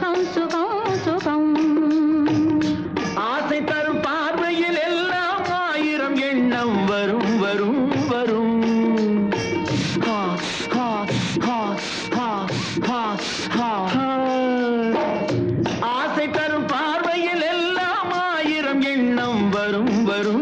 சுகம் சுகம் சுகம். ஆசை தரும் பார்வையில் எல்லாம் ஆயிரம் எண்ணம் வரும் வரும் வரும். ஆசை தரும் பார்வையில் எல்லாம் ஆயிரம் எண்ணம் வரும் வரும்.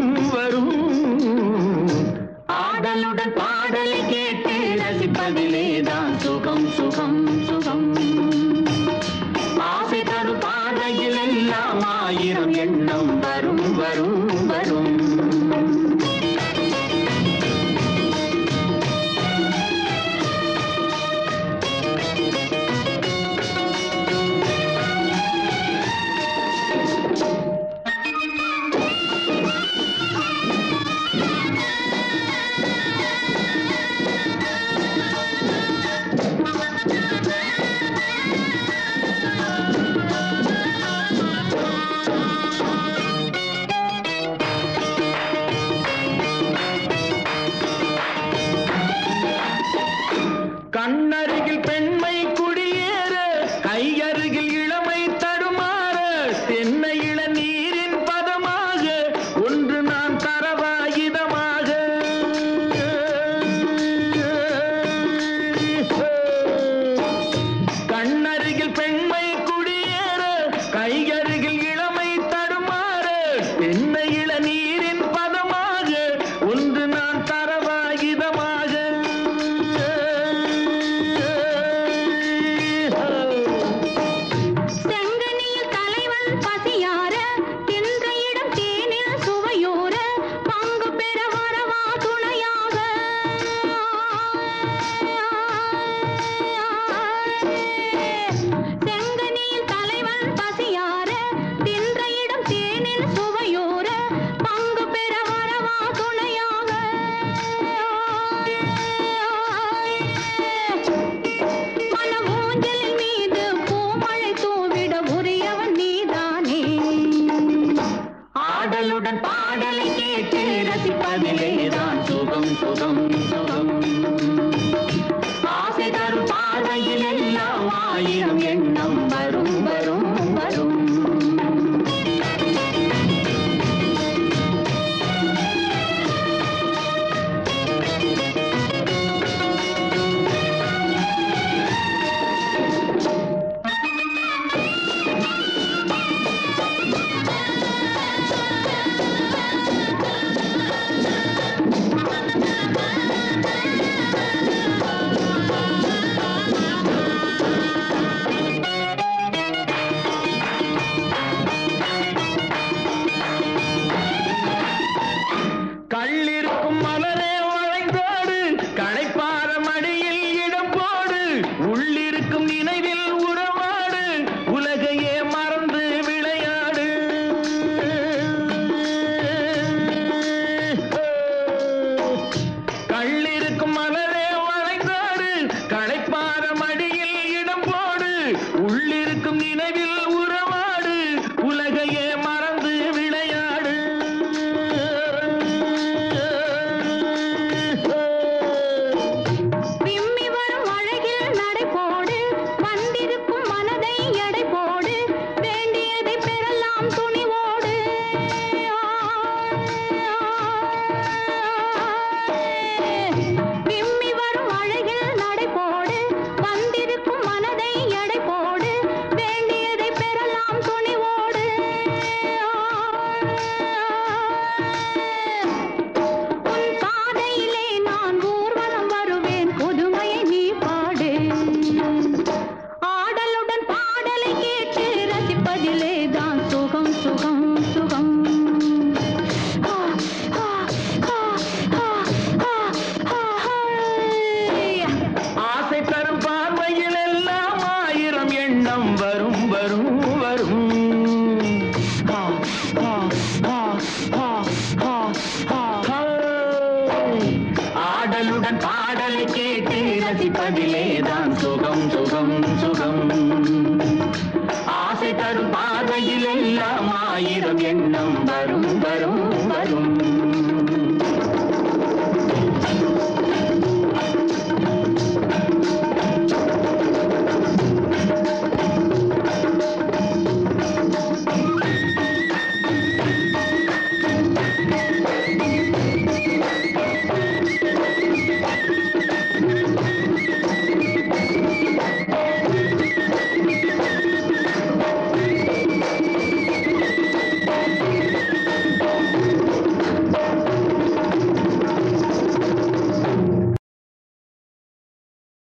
அருகில் இளமை தடுமாற தென்னை இள நீரின் பதமாக ஒன்று நான் தரவாயுதமாக. தரும் ஆசை தரும் பாதையில் எல்லாம் ஆயிரம் எண்ணம் வரும் வரும் வரும். வரும் வரும் வரும். ஆடலுடன் பாடலை கேட்டு ரசிப்பதிலே தான் சுகம் சுகம் சுகம். ஆசை தரும் பாதையில் எல்லாம் ஆயிரம் எண்ணம் வரும் வரும் வரும்.